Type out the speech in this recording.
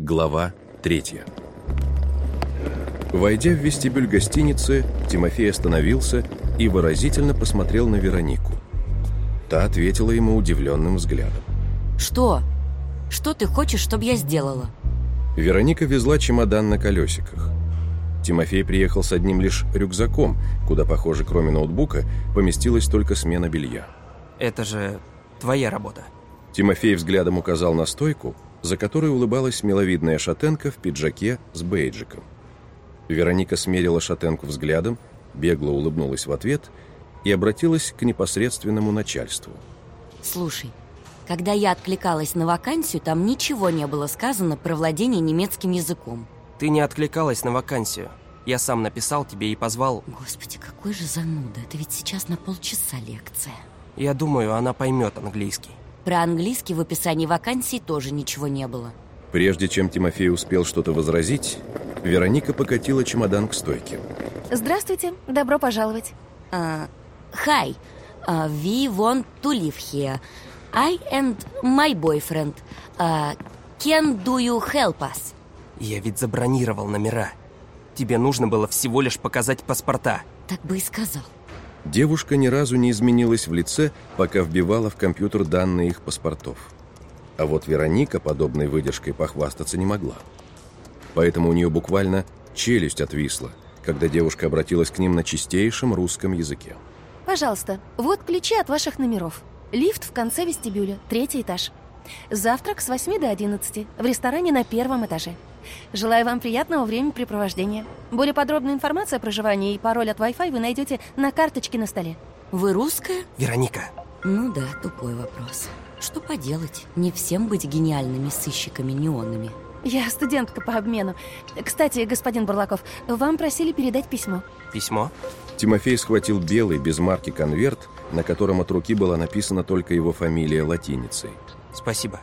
Глава третья. Войдя в вестибюль гостиницы, Тимофей остановился и выразительно посмотрел на Веронику. Та ответила ему удивленным взглядом. Что? Что ты хочешь, чтобы я сделала? Вероника везла чемодан на колесиках. Тимофей приехал с одним лишь рюкзаком, куда, похоже, кроме ноутбука, поместилась только смена белья. Это же твоя работа. Тимофей взглядом указал на стойку, за которой улыбалась миловидная шатенка в пиджаке с бейджиком. Вероника смерила шатенку взглядом, бегло улыбнулась в ответ и обратилась к непосредственному начальству. Слушай, когда я откликалась на вакансию, там ничего не было сказано про владение немецким языком. Ты не откликалась на вакансию. Я сам написал тебе и позвал. Господи, какой же зануда. Это ведь сейчас на полчаса лекция. Я думаю, она поймет английский. Про английский в описании вакансии тоже ничего не было. Прежде чем Тимофей успел что-то возразить, Вероника покатила чемодан к стойке. Здравствуйте, добро пожаловать. Uh, hi, uh, we want to live here. I and my boyfriend. Uh, can do you help us? Я ведь забронировал номера. Тебе нужно было всего лишь показать паспорта. Так бы и сказал. Девушка ни разу не изменилась в лице, пока вбивала в компьютер данные их паспортов. А вот Вероника подобной выдержкой похвастаться не могла. Поэтому у нее буквально челюсть отвисла, когда девушка обратилась к ним на чистейшем русском языке. Пожалуйста, вот ключи от ваших номеров. Лифт в конце вестибюля, третий этаж. Завтрак с 8 до 11 в ресторане на первом этаже. Желаю вам приятного времяпрепровождения. Более подробную информацию о проживании и пароль от Wi-Fi вы найдете на карточке на столе. Вы русская? Вероника. Ну да, тупой вопрос. Что поделать? Не всем быть гениальными сыщиками неонами. Я студентка по обмену. Кстати, господин Бурлаков, вам просили передать письмо. Письмо? Тимофей схватил белый без марки конверт, на котором от руки была написана только его фамилия латиницей. Спасибо.